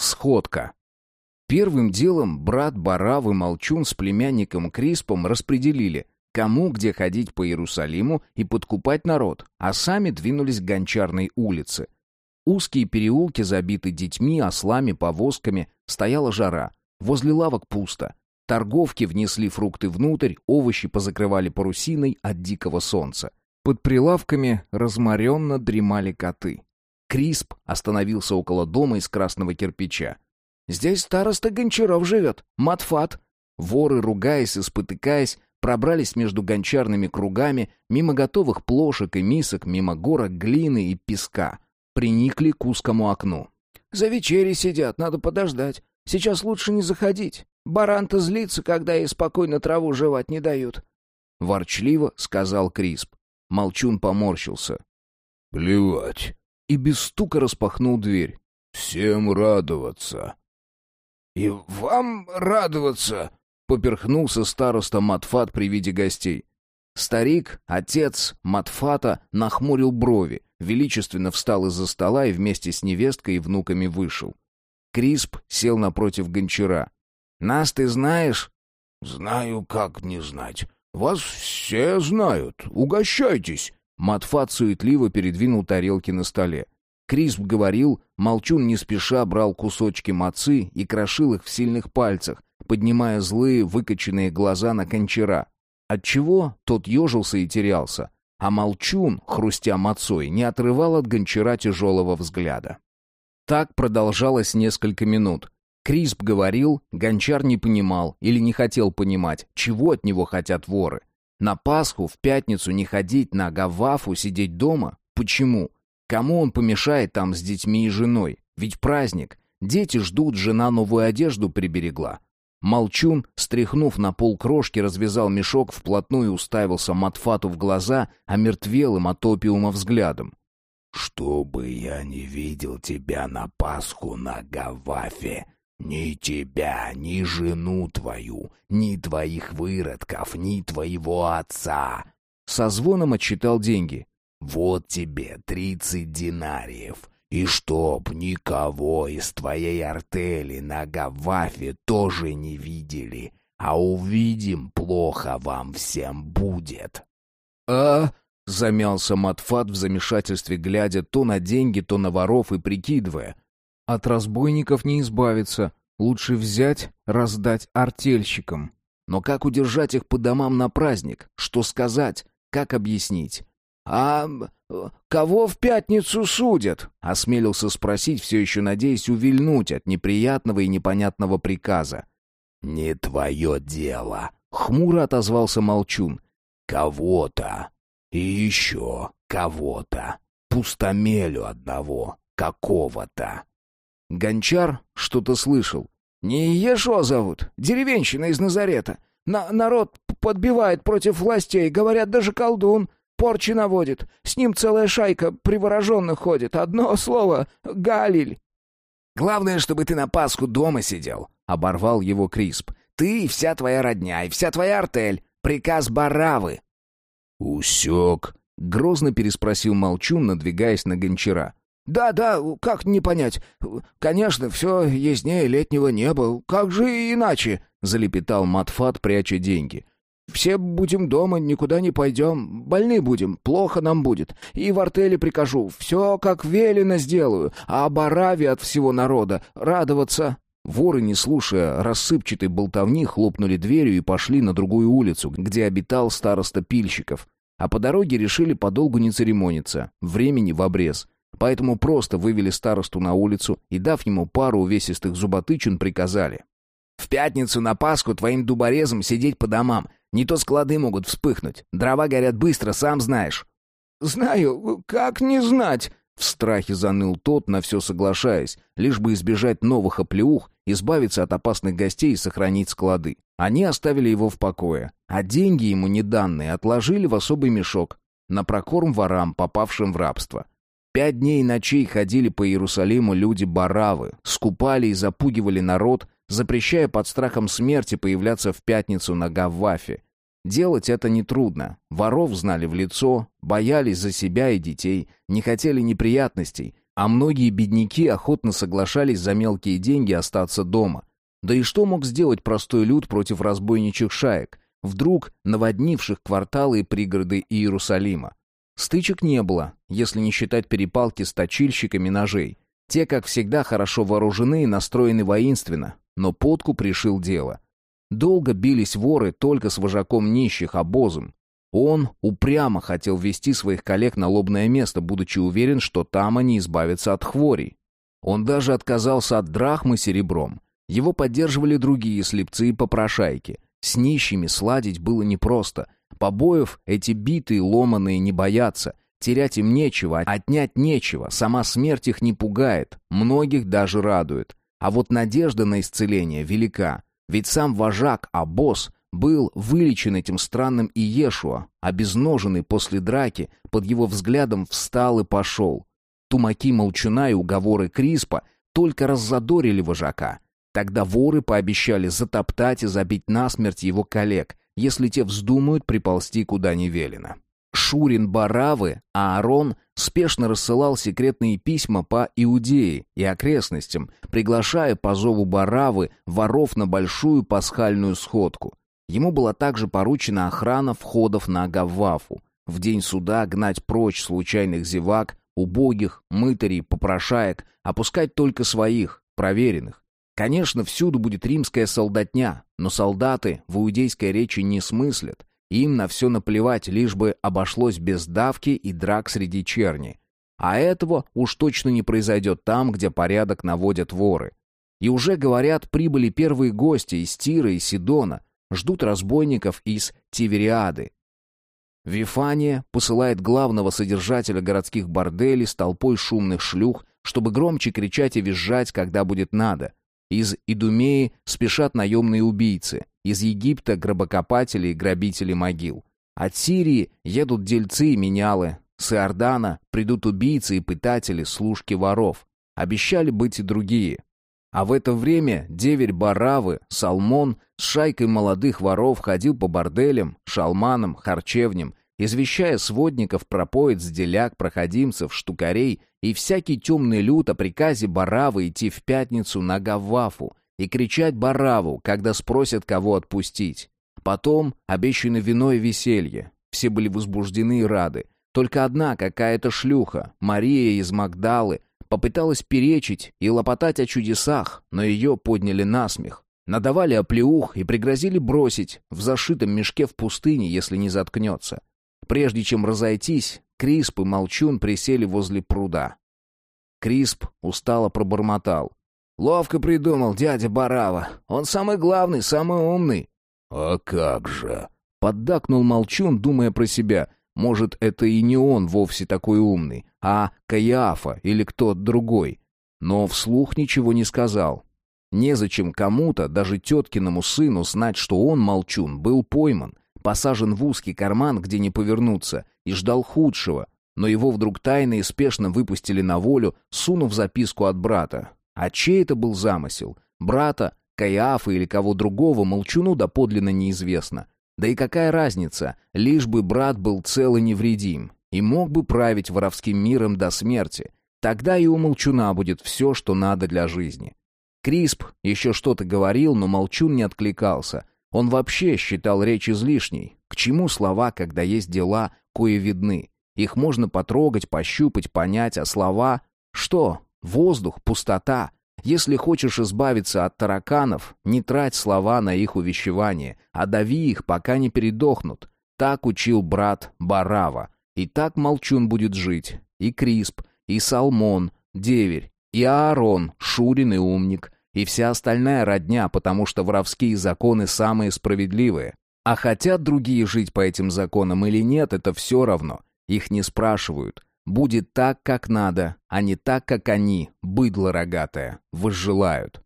Сходка. Первым делом брат Барав и Молчун с племянником Криспом распределили, кому где ходить по Иерусалиму и подкупать народ, а сами двинулись к Гончарной улице. Узкие переулки забиты детьми, ослами, повозками, стояла жара. Возле лавок пусто. Торговки внесли фрукты внутрь, овощи позакрывали парусиной от дикого солнца. Под прилавками разморенно дремали коты. Крисп остановился около дома из красного кирпича. «Здесь староста Гончаров живет, Матфат». Воры, ругаясь и спотыкаясь, пробрались между гончарными кругами, мимо готовых плошек и мисок, мимо горок глины и песка. Приникли к узкому окну. «За вечерей сидят, надо подождать. Сейчас лучше не заходить. Баран-то злится, когда ей спокойно траву жевать не дают». Ворчливо сказал Крисп. Молчун поморщился. «Плевать». И без стука распахнул дверь. «Всем радоваться». «И вам радоваться», — поперхнулся староста Матфат при виде гостей. Старик, отец Матфата, нахмурил брови, величественно встал из-за стола и вместе с невесткой и внуками вышел. Крисп сел напротив гончара. «Нас ты знаешь?» «Знаю, как не знать. Вас все знают. Угощайтесь». Матфат суетливо передвинул тарелки на столе. Крисп говорил, Молчун не спеша брал кусочки мацы и крошил их в сильных пальцах, поднимая злые выкоченные глаза на кончара. Отчего тот ежился и терялся, а Молчун, хрустя мацой, не отрывал от гончара тяжелого взгляда. Так продолжалось несколько минут. Крисп говорил, гончар не понимал или не хотел понимать, чего от него хотят воры. На Пасху в пятницу не ходить на Гавафу, сидеть дома? Почему? Кому он помешает там с детьми и женой? Ведь праздник. Дети ждут, жена новую одежду приберегла. Молчун, стряхнув на пол крошки, развязал мешок, вплотную уставился Матфату в глаза, омертвелым от опиума взглядом. «Чтобы я не видел тебя на Пасху на Гавафе, ни тебя, ни жену твою, ни твоих выродков, ни твоего отца!» Со звоном отчитал деньги. «Вот тебе тридцать динариев, и чтоб никого из твоей артели на Гавафе тоже не видели, а увидим, плохо вам всем будет». «А...» — замялся Матфат в замешательстве, глядя то на деньги, то на воров и прикидывая. «От разбойников не избавиться, лучше взять, раздать артельщикам. Но как удержать их по домам на праздник? Что сказать? Как объяснить?» «А кого в пятницу судят?» — осмелился спросить, все еще надеясь увильнуть от неприятного и непонятного приказа. «Не твое дело», — хмуро отозвался Молчун. «Кого-то. И еще кого-то. Пустомелю одного. Какого-то». Гончар что-то слышал. «Не Ешо зовут. Деревенщина из Назарета. На народ подбивает против властей. Говорят, даже колдун порчи наводит. С ним целая шайка привороженных ходит. Одно слово — Галиль. «Главное, чтобы ты на Пасху дома сидел», — оборвал его Крисп. «Ты и вся твоя родня, и вся твоя артель. Приказ Баравы». «Усек», — грозно переспросил Молчун, надвигаясь на гончара. «Да, да, как не понять. Конечно, все яснее летнего неба. Как же иначе?» — залепетал Матфат, пряча деньги. Все будем дома, никуда не пойдем. Больны будем, плохо нам будет. И в артели прикажу, все как велено сделаю, а об Араве от всего народа радоваться». Воры, не слушая рассыпчатой болтовни, хлопнули дверью и пошли на другую улицу, где обитал староста пильщиков. А по дороге решили подолгу не церемониться, времени в обрез. Поэтому просто вывели старосту на улицу и, дав ему пару увесистых зуботычин, приказали. «В пятницу на Пасху твоим дуборезом сидеть по домам, не то склады могут вспыхнуть. Дрова горят быстро, сам знаешь». «Знаю. Как не знать?» В страхе заныл тот, на все соглашаясь, лишь бы избежать новых оплеух, избавиться от опасных гостей и сохранить склады. Они оставили его в покое, а деньги ему неданные отложили в особый мешок на прокорм ворам, попавшим в рабство. Пять дней и ночей ходили по Иерусалиму люди-баравы, скупали и запугивали народ, запрещая под страхом смерти появляться в пятницу на Гаввафе. Делать это нетрудно. Воров знали в лицо, боялись за себя и детей, не хотели неприятностей, а многие бедняки охотно соглашались за мелкие деньги остаться дома. Да и что мог сделать простой люд против разбойничьих шаек, вдруг наводнивших кварталы и пригороды Иерусалима? Стычек не было, если не считать перепалки с точильщиками ножей. Те, как всегда, хорошо вооружены и настроены воинственно, но подкуп решил дело. Долго бились воры только с вожаком нищих, обозом. Он упрямо хотел вести своих коллег на лобное место, будучи уверен, что там они избавятся от хворей. Он даже отказался от драхмы серебром. Его поддерживали другие слепцы и попрошайки. С нищими сладить было непросто. Побоев эти битые ломаные не боятся. Терять им нечего, отнять нечего, сама смерть их не пугает, многих даже радует. А вот надежда на исцеление велика. Ведь сам вожак, а босс, был вылечен этим странным Иешуа, обезноженный после драки, под его взглядом встал и пошел. Тумаки молчуна и уговоры Криспа только раззадорили вожака. Тогда воры пообещали затоптать и забить насмерть его коллег, если те вздумают приползти куда не велено. Шурин Баравы, Аарон спешно рассылал секретные письма по Иудее и окрестностям, приглашая по зову Баравы воров на большую пасхальную сходку. Ему была также поручена охрана входов на Гаввафу. В день суда гнать прочь случайных зевак, убогих, мытарей, попрошаек, опускать только своих, проверенных. Конечно, всюду будет римская солдатня, но солдаты в иудейской речи не смыслят. Им на все наплевать, лишь бы обошлось без давки и драк среди черни. А этого уж точно не произойдет там, где порядок наводят воры. И уже, говорят, прибыли первые гости из Тира и Сидона, ждут разбойников из Тивериады. Вифания посылает главного содержателя городских борделей с толпой шумных шлюх, чтобы громче кричать и визжать, когда будет надо. Из Идумеи спешат наемные убийцы, из Египта гробокопатели и грабители могил. От Сирии едут дельцы и менялы, с Иордана придут убийцы и пытатели, служки воров. Обещали быть и другие. А в это время деверь Баравы, Салмон, с шайкой молодых воров ходил по борделям, шалманам, харчевням, извещая сводников про поезд деляк, проходимцев, штукарей и всякий темный люд о приказе Баравы идти в пятницу на Гавафу и кричать Бараву, когда спросят, кого отпустить. Потом обещано вино и веселье. Все были возбуждены и рады. Только одна какая-то шлюха, Мария из Магдалы, Попыталась перечить и лопотать о чудесах, но ее подняли на смех. Надавали оплеух и пригрозили бросить в зашитом мешке в пустыне, если не заткнется. Прежде чем разойтись, Крисп и Молчун присели возле пруда. Крисп устало пробормотал. «Ловко придумал дядя Барава. Он самый главный, самый умный». «А как же?» — поддакнул Молчун, думая про себя. Может, это и не он вовсе такой умный, а Каиафа или кто-то другой. Но вслух ничего не сказал. Незачем кому-то, даже теткиному сыну, знать, что он, молчун, был пойман, посажен в узкий карман, где не повернуться, и ждал худшего. Но его вдруг тайно и спешно выпустили на волю, сунув записку от брата. А чей это был замысел? Брата, Каиафа или кого другого, молчуну доподлинно неизвестно. Да и какая разница, лишь бы брат был цел и невредим и мог бы править воровским миром до смерти. Тогда и у Молчуна будет все, что надо для жизни. Крисп еще что-то говорил, но Молчун не откликался. Он вообще считал речь излишней. К чему слова, когда есть дела, кое видны? Их можно потрогать, пощупать, понять, а слова... Что? Воздух, пустота. Если хочешь избавиться от тараканов, не трать слова на их увещевание, а дави их, пока не передохнут. Так учил брат Барава. И так Молчун будет жить. И Крисп, и Салмон, Деверь, и Аарон, Шурин и Умник, и вся остальная родня, потому что воровские законы самые справедливые. А хотят другие жить по этим законам или нет, это все равно. Их не спрашивают. Будет так, как надо, а не так, как они, быдло рогатое, возжелают.